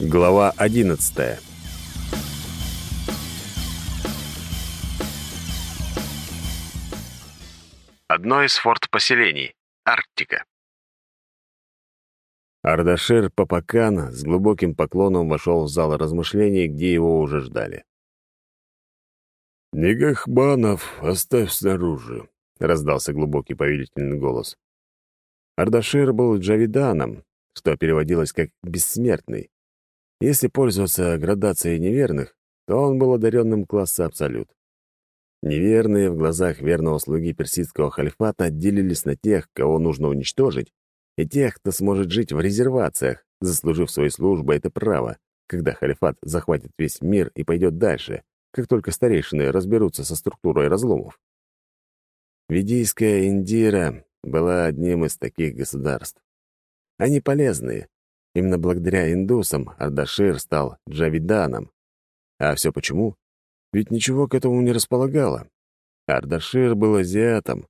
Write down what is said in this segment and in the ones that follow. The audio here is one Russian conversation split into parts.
Глава 11. Одно из форт-поселений. Арктика. Ардашир Папакан с глубоким поклоном вошел в зал размышлений, где его уже ждали. «Негахбанов оставь снаружи», — раздался глубокий повелительный голос. Ардашир был джавиданом, что переводилось как «бессмертный». Если пользоваться градацией неверных, то он был одаренным класса Абсолют. Неверные в глазах верного слуги персидского халифата делились на тех, кого нужно уничтожить, и тех, кто сможет жить в резервациях, заслужив своей службой это право, когда халифат захватит весь мир и пойдет дальше, как только старейшины разберутся со структурой разломов. Ведийская Индира была одним из таких государств. Они полезные, Именно благодаря индусам Ардашир стал Джавиданом. А все почему? Ведь ничего к этому не располагало. Ардашир был азиатом,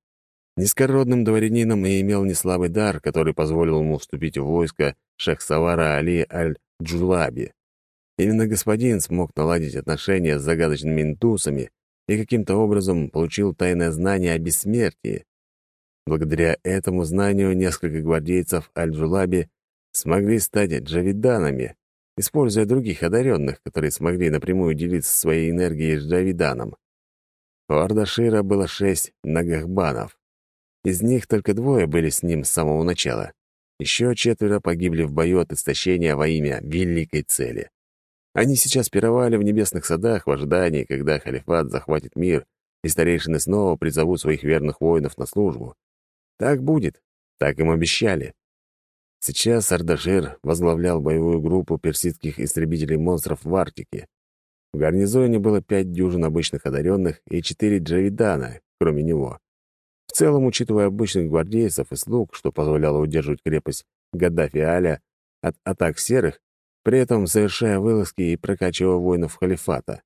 низкородным дворянином и имел неслабый дар, который позволил ему вступить в войско Шахсавара Али Аль-Джулаби. Именно господин смог наладить отношения с загадочными индусами и каким-то образом получил тайное знание о бессмертии. Благодаря этому знанию несколько гвардейцев Аль-Джулаби смогли стать джавиданами, используя других одаренных, которые смогли напрямую делиться своей энергией с джавиданом. У Ардашира было шесть нагахбанов. Из них только двое были с ним с самого начала. Еще четверо погибли в бою от истощения во имя великой цели. Они сейчас пировали в небесных садах в ожидании, когда халифат захватит мир, и старейшины снова призовут своих верных воинов на службу. Так будет, так им обещали. Сейчас Ардашир возглавлял боевую группу персидских истребителей-монстров в Арктике. В гарнизоне было пять дюжин обычных одаренных и четыре джавидана, кроме него. В целом, учитывая обычных гвардейцев и слуг, что позволяло удерживать крепость Гаддафи Аля от атак серых, при этом совершая вылазки и прокачивая воинов халифата.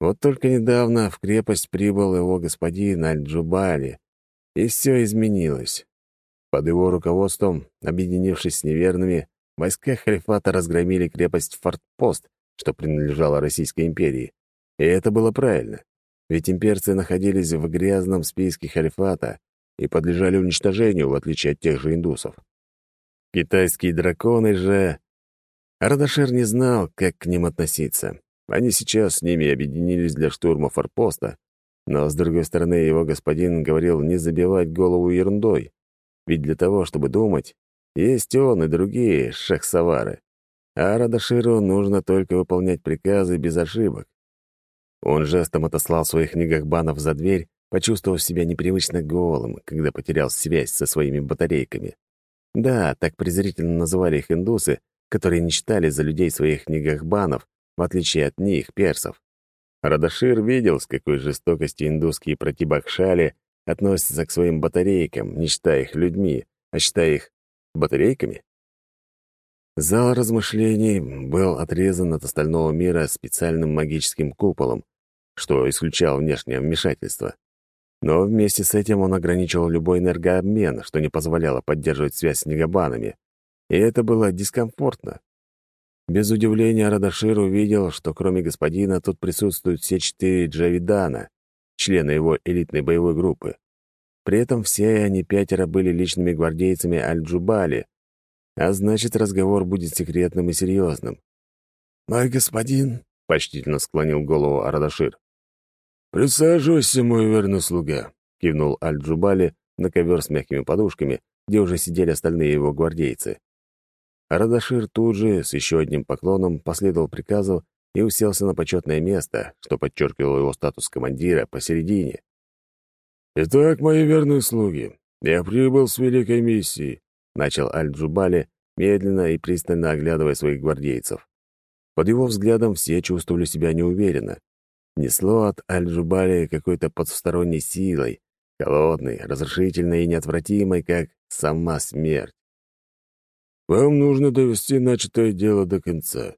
Вот только недавно в крепость прибыл его господин Аль-Джубали, и все изменилось. Под его руководством, объединившись с неверными, войска халифата разгромили крепость Фортпост, что принадлежала Российской империи. И это было правильно, ведь имперцы находились в грязном списке халифата и подлежали уничтожению, в отличие от тех же индусов. Китайские драконы же... Ардашир не знал, как к ним относиться. Они сейчас с ними объединились для штурма форпоста, но, с другой стороны, его господин говорил не забивать голову ерундой. Ведь для того, чтобы думать, есть он и другие шахсавары. А Радаширу нужно только выполнять приказы без ошибок. Он жестом отослал своих нигахбанов за дверь, почувствовав себя непривычно голым, когда потерял связь со своими батарейками. Да, так презрительно называли их индусы, которые не считали за людей своих нигахбанов, в отличие от них, персов. Радашир видел, с какой жестокостью индусские протибакшали относятся к своим батарейкам, не считая их людьми, а считая их батарейками? Зал размышлений был отрезан от остального мира специальным магическим куполом, что исключал внешнее вмешательство. Но вместе с этим он ограничивал любой энергообмен, что не позволяло поддерживать связь с негабанами. И это было дискомфортно. Без удивления Радашир увидел, что кроме господина тут присутствуют все четыре Джавидана, члены его элитной боевой группы. При этом все они пятеро были личными гвардейцами Аль-Джубали, а значит, разговор будет секретным и серьезным. «Мой господин», — почтительно склонил голову Ардашир. «Присаживайся, мой верный слуга», — кивнул Аль-Джубали на ковер с мягкими подушками, где уже сидели остальные его гвардейцы. Ардашир тут же, с еще одним поклоном, последовал приказу и уселся на почетное место, что подчеркивало его статус командира посередине. «Итак, мои верные слуги, я прибыл с великой миссией», — начал Аль-Джубали, медленно и пристально оглядывая своих гвардейцев. Под его взглядом все чувствовали себя неуверенно. Несло от Аль-Джубали какой-то подсторонней силой, холодной, разрушительной и неотвратимой, как сама смерть. «Вам нужно довести начатое дело до конца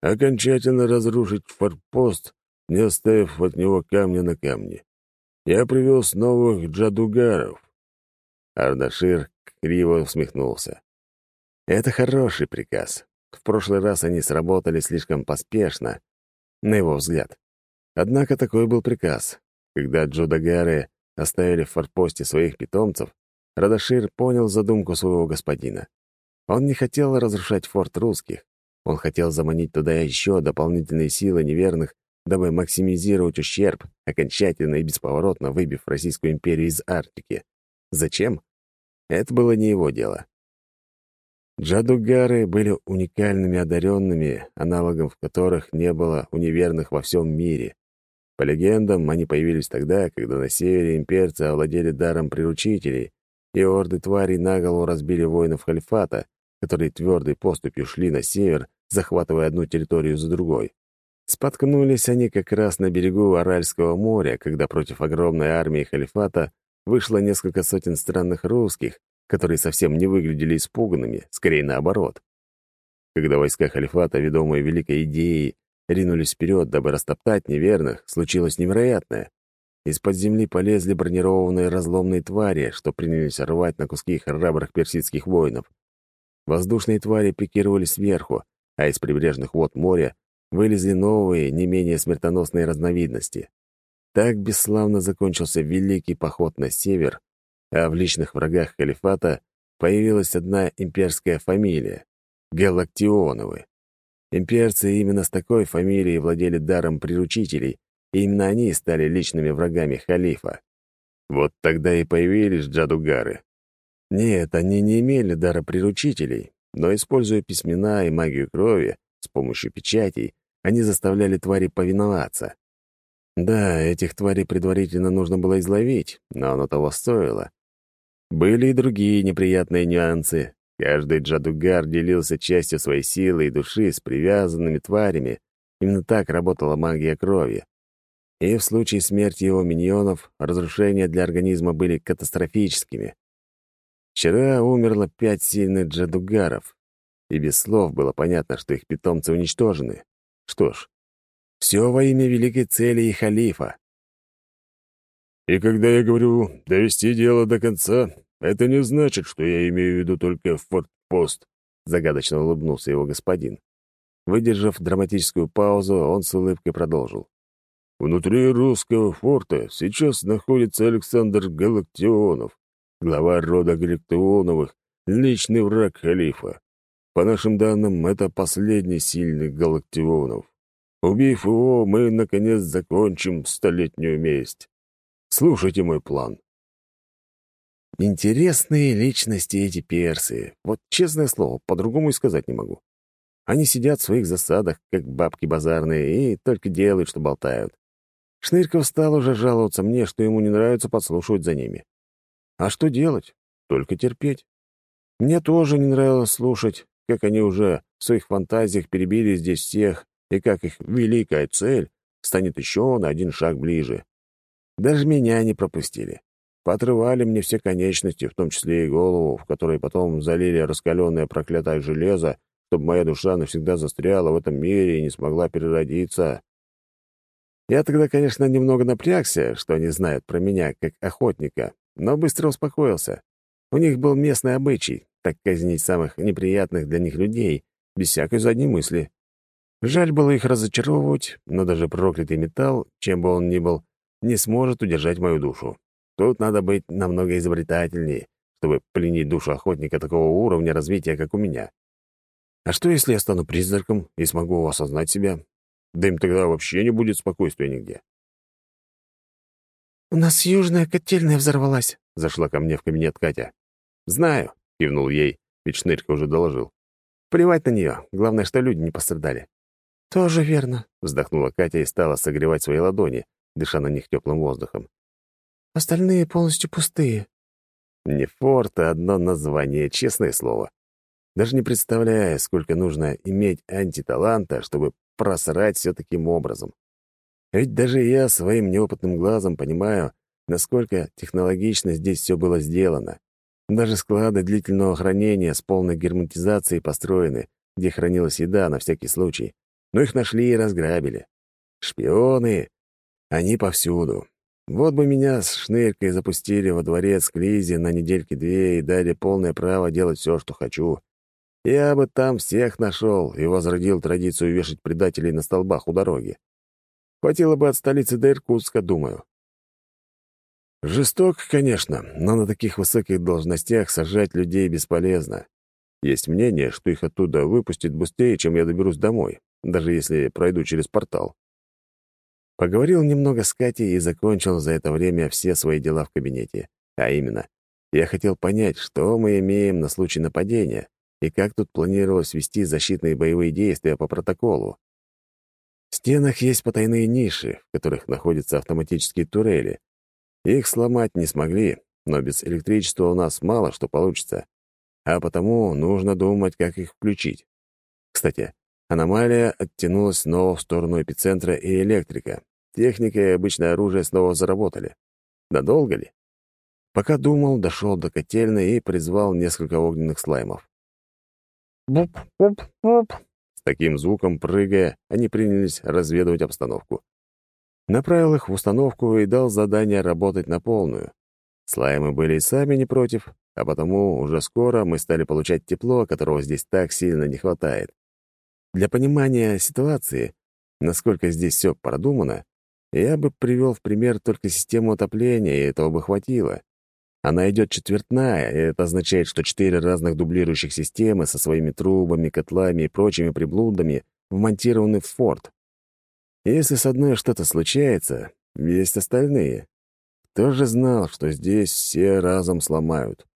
окончательно разрушить форпост, не оставив от него камня на камне. Я привез новых джадугаров». Ардашир криво усмехнулся. «Это хороший приказ. В прошлый раз они сработали слишком поспешно, на его взгляд. Однако такой был приказ. Когда Джудагары оставили в форпосте своих питомцев, Радашир понял задумку своего господина. Он не хотел разрушать форт русских. Он хотел заманить туда еще дополнительные силы неверных, дабы максимизировать ущерб, окончательно и бесповоротно выбив Российскую империю из Арктики. Зачем? Это было не его дело. Джадугары были уникальными одаренными, аналогов которых не было у неверных во всем мире. По легендам, они появились тогда, когда на севере имперцы овладели даром приручителей, и орды тварей наголо разбили воинов халифата, которые твердой поступью шли на север, захватывая одну территорию за другой. Споткнулись они как раз на берегу Аральского моря, когда против огромной армии халифата вышло несколько сотен странных русских, которые совсем не выглядели испуганными, скорее наоборот. Когда войска халифата, ведомые великой идеей, ринулись вперед, дабы растоптать неверных, случилось невероятное. Из-под земли полезли бронированные разломные твари, что принялись рвать на куски храбрых персидских воинов. Воздушные твари пикировали сверху, а из прибрежных вод моря вылезли новые, не менее смертоносные разновидности. Так бесславно закончился великий поход на север, а в личных врагах халифата появилась одна имперская фамилия — Галактионовы. Имперцы именно с такой фамилией владели даром приручителей, и именно они стали личными врагами халифа. Вот тогда и появились джадугары. Нет, они не имели дара приручителей, но, используя письмена и магию крови, с помощью печатей, они заставляли твари повиноваться. Да, этих тварей предварительно нужно было изловить, но оно того стоило. Были и другие неприятные нюансы. Каждый джадугар делился частью своей силы и души с привязанными тварями. Именно так работала магия крови. И в случае смерти его миньонов разрушения для организма были катастрофическими. Вчера умерло пять сильных джадугаров, и без слов было понятно, что их питомцы уничтожены. Что ж, все во имя великой цели и халифа. И когда я говорю «довести дело до конца», это не значит, что я имею в виду только фортпост, загадочно улыбнулся его господин. Выдержав драматическую паузу, он с улыбкой продолжил. Внутри русского форта сейчас находится Александр Галактионов, глава рода Галактионовых, личный враг халифа. По нашим данным, это последний сильный Галактионов. Убив его, мы, наконец, закончим столетнюю месть. Слушайте мой план. Интересные личности эти персы. Вот честное слово, по-другому и сказать не могу. Они сидят в своих засадах, как бабки базарные, и только делают, что болтают. Шнырьков стал уже жаловаться мне, что ему не нравится подслушивать за ними. А что делать? Только терпеть. Мне тоже не нравилось слушать, как они уже в своих фантазиях перебили здесь всех, и как их великая цель станет еще на один шаг ближе. Даже меня не пропустили. Поотрывали мне все конечности, в том числе и голову, в которой потом залили раскаленное проклятое железо, чтобы моя душа навсегда застряла в этом мире и не смогла переродиться. Я тогда, конечно, немного напрягся, что они знают про меня как охотника, но быстро успокоился. У них был местный обычай — так казнить самых неприятных для них людей, без всякой задней мысли. Жаль было их разочаровывать, но даже проклятый металл, чем бы он ни был, не сможет удержать мою душу. Тут надо быть намного изобретательнее, чтобы пленить душу охотника такого уровня развития, как у меня. А что, если я стану призраком и смогу осознать себя? Да им тогда вообще не будет спокойствия нигде. «У нас южная котельная взорвалась», — зашла ко мне в кабинет Катя. «Знаю», — кивнул ей, ведь Шнырька уже доложил. «Плевать на нее. Главное, что люди не пострадали. «Тоже верно», — вздохнула Катя и стала согревать свои ладони, дыша на них теплым воздухом. «Остальные полностью пустые». Не форт, а одно название, честное слово. Даже не представляю, сколько нужно иметь антиталанта, чтобы просрать все таким образом. Ведь даже я своим неопытным глазом понимаю, насколько технологично здесь все было сделано. Даже склады длительного хранения с полной герметизацией построены, где хранилась еда на всякий случай но их нашли и разграбили. Шпионы! Они повсюду. Вот бы меня с шныркой запустили во дворец Клизи на недельки-две и дали полное право делать все, что хочу. Я бы там всех нашел и возродил традицию вешать предателей на столбах у дороги. Хватило бы от столицы до Иркутска, думаю. Жесток, конечно, но на таких высоких должностях сажать людей бесполезно. Есть мнение, что их оттуда выпустят быстрее, чем я доберусь домой, даже если пройду через портал. Поговорил немного с Катей и закончил за это время все свои дела в кабинете. А именно, я хотел понять, что мы имеем на случай нападения и как тут планировалось вести защитные боевые действия по протоколу. В стенах есть потайные ниши, в которых находятся автоматические турели. Их сломать не смогли, но без электричества у нас мало что получится, а потому нужно думать, как их включить. Кстати, аномалия оттянулась снова в сторону эпицентра и электрика. Техника и обычное оружие снова заработали. Надолго ли? Пока думал, дошел до котельной и призвал несколько огненных слаймов. Буп-буп-буп. Таким звуком, прыгая, они принялись разведывать обстановку. Направил их в установку и дал задание работать на полную. Слаймы были и сами не против, а потому уже скоро мы стали получать тепло, которого здесь так сильно не хватает. Для понимания ситуации, насколько здесь все продумано, я бы привел в пример только систему отопления, и этого бы хватило. Она идет четвертная, и это означает, что четыре разных дублирующих системы со своими трубами, котлами и прочими приблудами вмонтированы в форт. Если с одной что-то случается, есть остальные. Кто же знал, что здесь все разом сломают?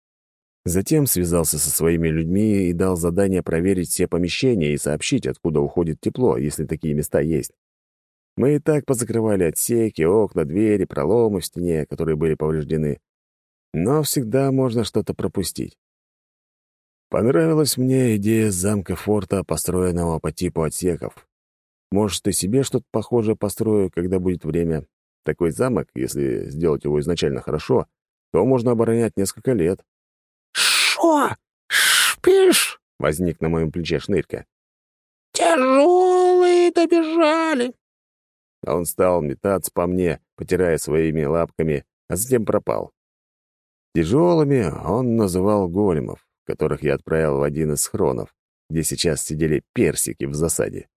Затем связался со своими людьми и дал задание проверить все помещения и сообщить, откуда уходит тепло, если такие места есть. Мы и так позакрывали отсеки, окна, двери, проломы в стене, которые были повреждены. Но всегда можно что-то пропустить. Понравилась мне идея замка форта, построенного по типу отсеков. Может, и себе что-то похожее построю, когда будет время. Такой замок, если сделать его изначально хорошо, то можно оборонять несколько лет. «Шо? Шпишь?» — возник на моем плече шнырька. «Тяжелые добежали!» Он стал метаться по мне, потирая своими лапками, а затем пропал. Тяжелыми он называл големов, которых я отправил в один из схронов, где сейчас сидели персики в засаде.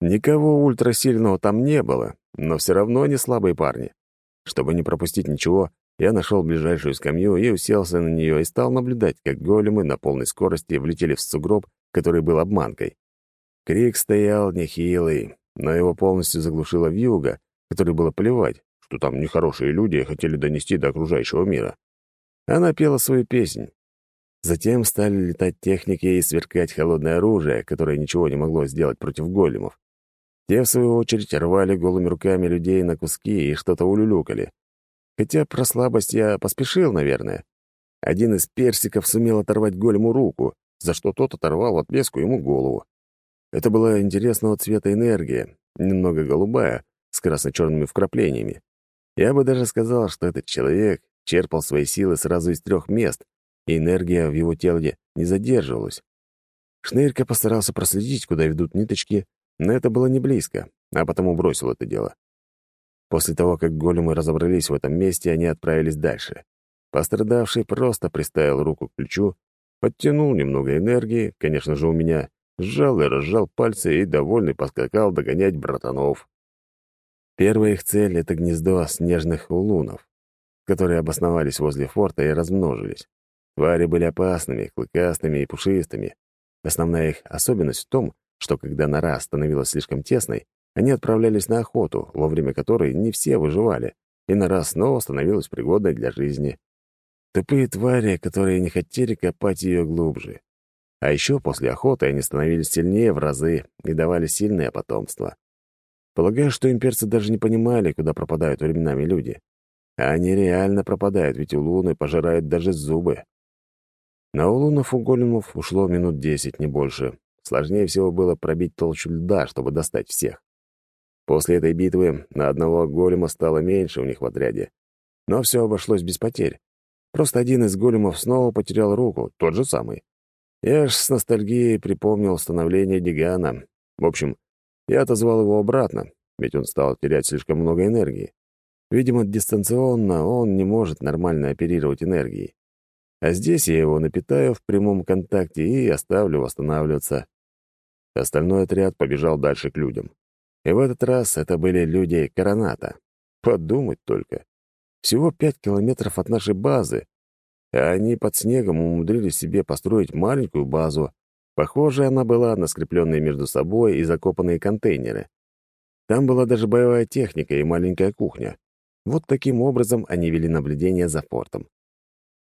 Никого ультрасильного там не было, но все равно не слабые парни. Чтобы не пропустить ничего, я нашел ближайшую скамью и уселся на нее и стал наблюдать, как големы на полной скорости влетели в сугроб, который был обманкой. Крик стоял нехилый, но его полностью заглушила вьюга, которой было плевать, что там нехорошие люди хотели донести до окружающего мира. Она пела свою песнь. Затем стали летать техники и сверкать холодное оружие, которое ничего не могло сделать против големов. Те, в свою очередь, рвали голыми руками людей на куски и что-то улюлюкали. Хотя про слабость я поспешил, наверное. Один из персиков сумел оторвать голему руку, за что тот оторвал в отместку ему голову. Это была интересного цвета энергия, немного голубая, с красно-черными вкраплениями. Я бы даже сказал, что этот человек черпал свои силы сразу из трех мест, и энергия в его теле не задерживалась. Шнырька постарался проследить, куда ведут ниточки, но это было не близко, а потому бросил это дело. После того, как големы разобрались в этом месте, они отправились дальше. Пострадавший просто приставил руку к плечу, подтянул немного энергии, конечно же, у меня, сжал и разжал пальцы и, довольный, поскакал догонять братанов. Первая их цель — это гнездо снежных улунов, которые обосновались возле форта и размножились. Твари были опасными, клыкастыми и пушистыми. Основная их особенность в том, что когда нора становилась слишком тесной, они отправлялись на охоту, во время которой не все выживали, и нора снова становилась пригодной для жизни. Тупые твари, которые не хотели копать ее глубже. А еще после охоты они становились сильнее в разы и давали сильное потомство. Полагаю, что имперцы даже не понимали, куда пропадают временами люди. Они реально пропадают, ведь у луны пожирают даже зубы. На улунов у големов ушло минут десять, не больше. Сложнее всего было пробить толщу льда, чтобы достать всех. После этой битвы на одного голема стало меньше у них в отряде. Но все обошлось без потерь. Просто один из големов снова потерял руку, тот же самый. Я аж с ностальгией припомнил становление Дигана. В общем, я отозвал его обратно, ведь он стал терять слишком много энергии. Видимо, дистанционно он не может нормально оперировать энергией. А здесь я его напитаю в прямом контакте и оставлю восстанавливаться. Остальной отряд побежал дальше к людям. И в этот раз это были люди Короната. Подумать только. Всего пять километров от нашей базы, а они под снегом умудрились себе построить маленькую базу. Похоже, она была на скрепленные между собой и закопанные контейнеры. Там была даже боевая техника и маленькая кухня. Вот таким образом они вели наблюдение за фортом.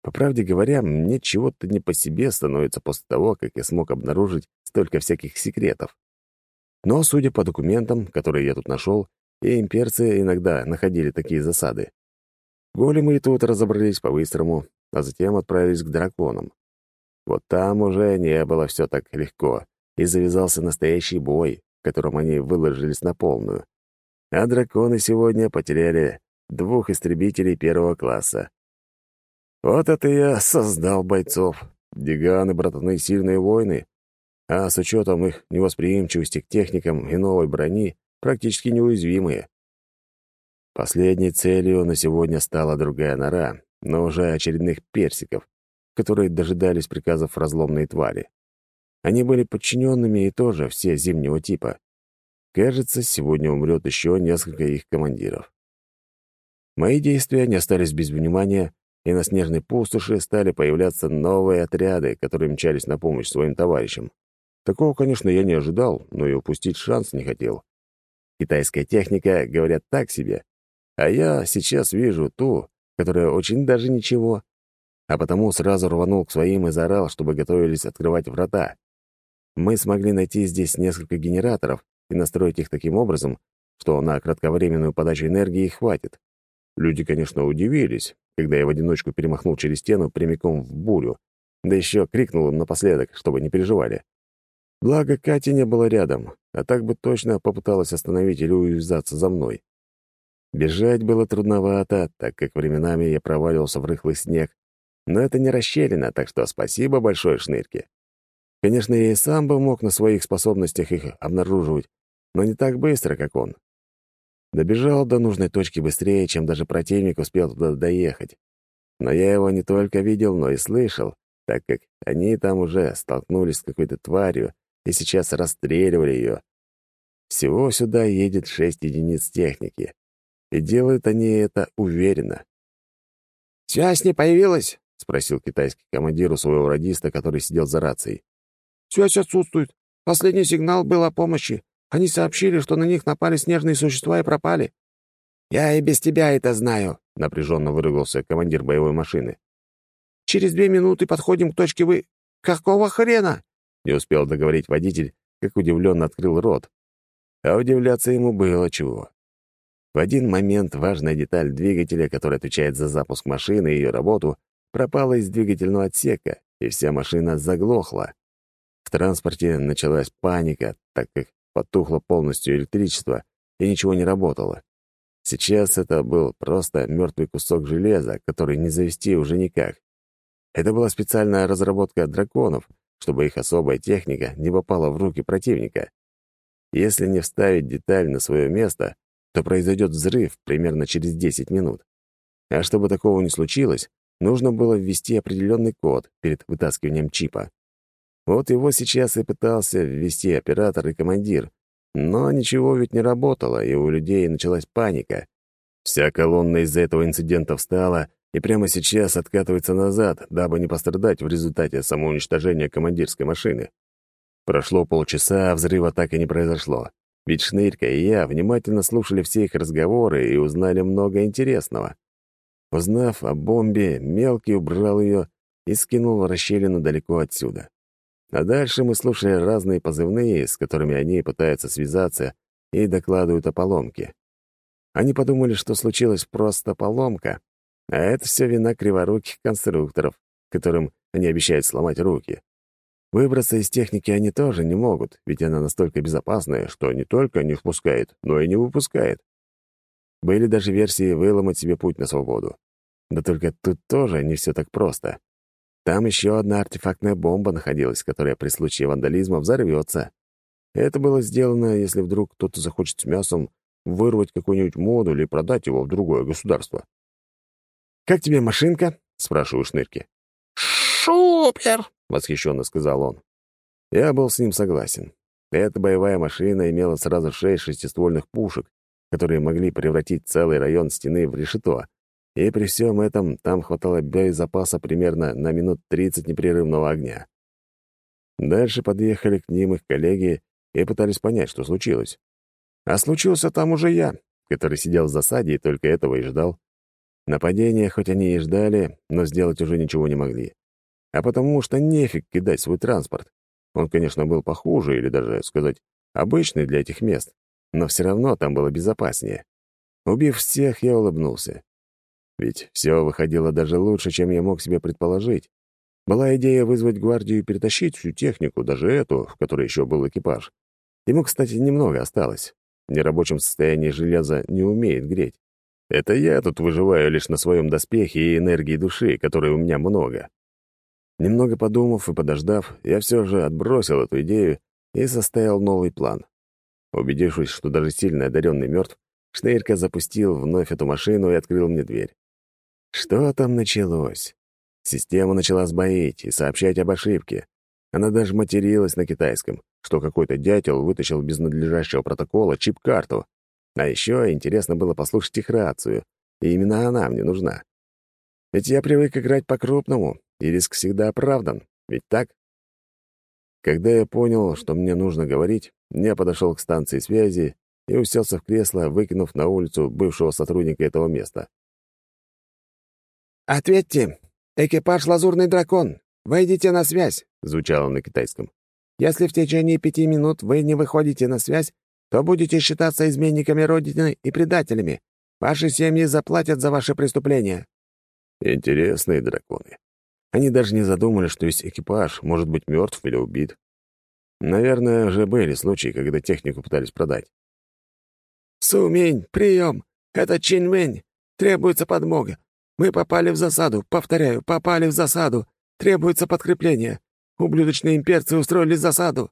По правде говоря, мне чего-то не по себе становится после того, как я смог обнаружить столько всяких секретов. Но, судя по документам, которые я тут нашел, и имперцы иногда находили такие засады. Големы и тут разобрались по-быстрому, а затем отправились к драконам. Вот там уже не было все так легко, и завязался настоящий бой, в котором они выложились на полную. А драконы сегодня потеряли двух истребителей первого класса. Вот это я создал бойцов. Диганы, братаны, сильные воины. А с учетом их невосприимчивости к техникам и новой брони, практически неуязвимые. Последней целью на сегодня стала другая нора, но уже очередных персиков, которые дожидались приказов разломные твари. Они были подчиненными и тоже все зимнего типа. Кажется, сегодня умрет еще несколько их командиров. Мои действия не остались без внимания, и на снежной пустоши стали появляться новые отряды, которые мчались на помощь своим товарищам. Такого, конечно, я не ожидал, но и упустить шанс не хотел. Китайская техника, говорят, так себе. А я сейчас вижу ту, которая очень даже ничего. А потому сразу рванул к своим и заорал, чтобы готовились открывать врата. Мы смогли найти здесь несколько генераторов и настроить их таким образом, что на кратковременную подачу энергии хватит. Люди, конечно, удивились, когда я в одиночку перемахнул через стену прямиком в бурю, да еще крикнул им напоследок, чтобы не переживали. Благо, Кати не было рядом, а так бы точно попыталась остановить или увязаться за мной. Бежать было трудновато, так как временами я проваливался в рыхлый снег, но это не расщелина, так что спасибо большое шнырке. Конечно, я и сам бы мог на своих способностях их обнаруживать, но не так быстро, как он. Добежал до нужной точки быстрее, чем даже противник успел туда доехать. Но я его не только видел, но и слышал, так как они там уже столкнулись с какой-то тварью и сейчас расстреливали ее. Всего сюда едет шесть единиц техники, и делают они это уверенно. «Связь не появилась?» — спросил китайский командир у своего радиста, который сидел за рацией. «Связь отсутствует. Последний сигнал был о помощи. Они сообщили, что на них напали снежные существа и пропали». «Я и без тебя это знаю», — напряженно выругался командир боевой машины. «Через две минуты подходим к точке вы... Какого хрена?» Не успел договорить водитель, как удивленно открыл рот. А удивляться ему было чего. В один момент важная деталь двигателя, которая отвечает за запуск машины и ее работу, пропала из двигательного отсека, и вся машина заглохла. В транспорте началась паника, так как потухло полностью электричество и ничего не работало. Сейчас это был просто мертвый кусок железа, который не завести уже никак. Это была специальная разработка драконов, чтобы их особая техника не попала в руки противника. Если не вставить деталь на свое место, то произойдет взрыв примерно через 10 минут. А чтобы такого не случилось, нужно было ввести определенный код перед вытаскиванием чипа. Вот его сейчас и пытался ввести оператор и командир, но ничего ведь не работало, и у людей началась паника. Вся колонна из-за этого инцидента встала и прямо сейчас откатывается назад, дабы не пострадать в результате самоуничтожения командирской машины. Прошло полчаса, а взрыва так и не произошло. Ведь Шнырька и я внимательно слушали все их разговоры и узнали много интересного. Узнав о бомбе, Мелкий убрал ее и скинул в расщелину далеко отсюда. А дальше мы слушали разные позывные, с которыми они пытаются связаться и докладывают о поломке. Они подумали, что случилась просто поломка, а это все вина криворуких конструкторов, которым они обещают сломать руки. Выбраться из техники они тоже не могут, ведь она настолько безопасная, что не только не впускает, но и не выпускает. Были даже версии выломать себе путь на свободу. Да только тут тоже не все так просто. Там еще одна артефактная бомба находилась, которая при случае вандализма взорвется. Это было сделано, если вдруг кто-то захочет с мясом вырвать какой-нибудь модуль и продать его в другое государство. «Как тебе машинка?» — спрашиваю Шнырки. «Шупер!» — восхищенно сказал он. Я был с ним согласен. Эта боевая машина имела сразу шесть шестиствольных пушек, которые могли превратить целый район стены в решето, и при всем этом там хватало боезапаса примерно на минут 30 непрерывного огня. Дальше подъехали к ним их коллеги и пытались понять, что случилось. А случился там уже я, который сидел в засаде и только этого и ждал. Нападения хоть они и ждали, но сделать уже ничего не могли. А потому что нефиг кидать свой транспорт. Он, конечно, был похуже, или даже, сказать, обычный для этих мест, но все равно там было безопаснее. Убив всех, я улыбнулся. Ведь все выходило даже лучше, чем я мог себе предположить. Была идея вызвать гвардию и перетащить всю технику, даже эту, в которой еще был экипаж. Ему, кстати, немного осталось. В нерабочем состоянии железо не умеет греть. Это я тут выживаю лишь на своем доспехе и энергии души, которой у меня много. Немного подумав и подождав, я все же отбросил эту идею и составил новый план. Убедившись, что даже сильно одаренный мертв, Шнейрка запустил вновь эту машину и открыл мне дверь. Что там началось? Система начала сбоить и сообщать об ошибке. Она даже материлась на китайском, что какой-то дятел вытащил без надлежащего протокола чип-карту. А еще интересно было послушать их рацию, и именно она мне нужна. Ведь я привык играть по-крупному, и риск всегда оправдан, ведь так? Когда я понял, что мне нужно говорить, я подошел к станции связи и уселся в кресло, выкинув на улицу бывшего сотрудника этого места. «Ответьте! Экипаж «Лазурный дракон». Войдите на связь!» — звучало на китайском. «Если в течение пяти минут вы не выходите на связь, то будете считаться изменниками Родины и предателями. Ваши семьи заплатят за ваши преступления». Интересные драконы. Они даже не задумали, что весь экипаж может быть мертв или убит. Наверное, уже были случаи, когда технику пытались продать. «Сумень, прием! Это Чиньмэнь! Требуется подмога! Мы попали в засаду! Повторяю, попали в засаду! Требуется подкрепление! Ублюдочные имперцы устроили засаду!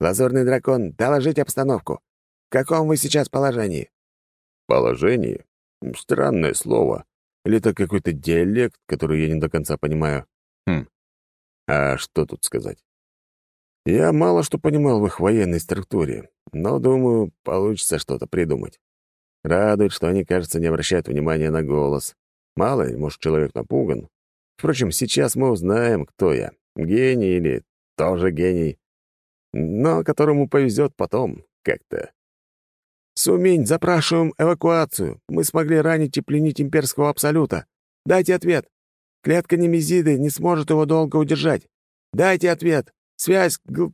Лазурный дракон, доложить обстановку! В каком вы сейчас положении?» «Положении? Странное слово. Или это какой-то диалект, который я не до конца понимаю? Хм. А что тут сказать? Я мало что понимал в их военной структуре, но, думаю, получится что-то придумать. Радует, что они, кажется, не обращают внимания на голос. Мало ли, может, человек напуган. Впрочем, сейчас мы узнаем, кто я. Гений или тоже гений. Но которому повезет потом как-то. «Сумень, запрашиваем эвакуацию. Мы смогли ранить и пленить имперского абсолюта. Дайте ответ. Клетка Немезиды не сможет его долго удержать. Дайте ответ. Связь... Г...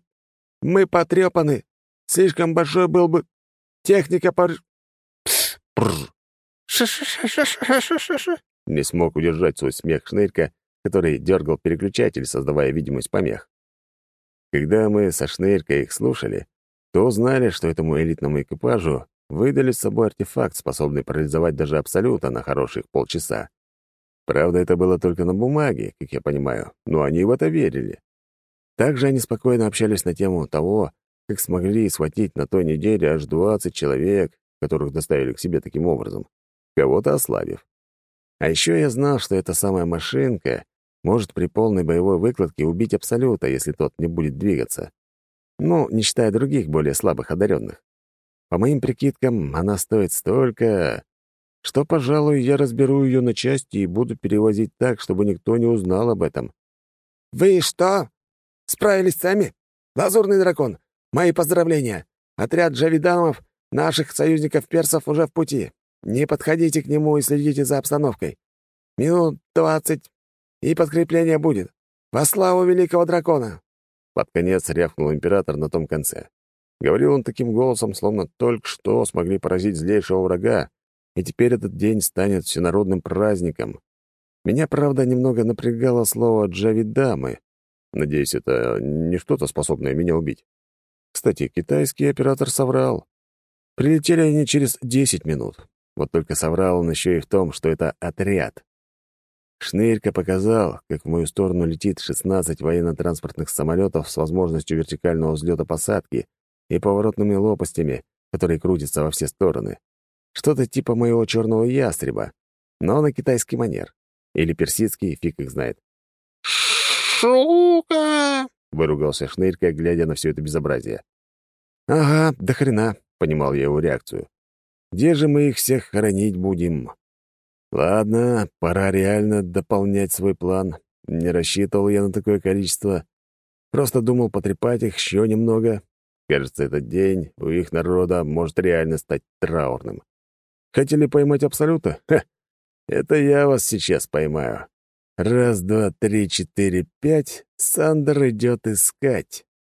Мы потрепаны. Слишком большой был бы... Техника пор... Не смог удержать свой смех Шнырька, который дергал переключатель, создавая видимость помех. Когда мы со Шнырькой их слушали, то узнали, что этому элитному экипажу выдали с собой артефакт, способный парализовать даже Абсолюта на хороших полчаса. Правда, это было только на бумаге, как я понимаю, но они в это верили. Также они спокойно общались на тему того, как смогли схватить на той неделе аж 20 человек, которых доставили к себе таким образом, кого-то ослабив. А еще я знал, что эта самая машинка может при полной боевой выкладке убить Абсолюта, если тот не будет двигаться. Ну, не считая других более слабых одаренных. По моим прикидкам, она стоит столько, что, пожалуй, я разберу ее на части и буду перевозить так, чтобы никто не узнал об этом. «Вы что? Справились сами? Лазурный дракон, мои поздравления! Отряд джавиданов, наших союзников-персов, уже в пути. Не подходите к нему и следите за обстановкой. Минут двадцать, и подкрепление будет. Во славу великого дракона!» Под конец рявкнул император на том конце. Говорил он таким голосом, словно только что смогли поразить злейшего врага, и теперь этот день станет всенародным праздником. Меня, правда, немного напрягало слово «джавидамы». Надеюсь, это не что-то способное меня убить. Кстати, китайский оператор соврал. Прилетели они через 10 минут. Вот только соврал он еще и в том, что это отряд. Шнырька показал, как в мою сторону летит 16 военно-транспортных самолетов с возможностью вертикального взлета-посадки и поворотными лопастями, которые крутятся во все стороны. Что-то типа моего черного ястреба, но на китайский манер. Или персидский, фиг их знает. «Шука!» — выругался Шнырька, глядя на все это безобразие. «Ага, до хрена», — понимал я его реакцию. «Где же мы их всех хоронить будем?» «Ладно, пора реально дополнять свой план. Не рассчитывал я на такое количество. Просто думал потрепать их еще немного. Кажется, этот день у их народа может реально стать траурным. Хотели поймать Абсолюта? Ха! Это я вас сейчас поймаю. Раз, два, три, четыре, пять. Сандер идет искать.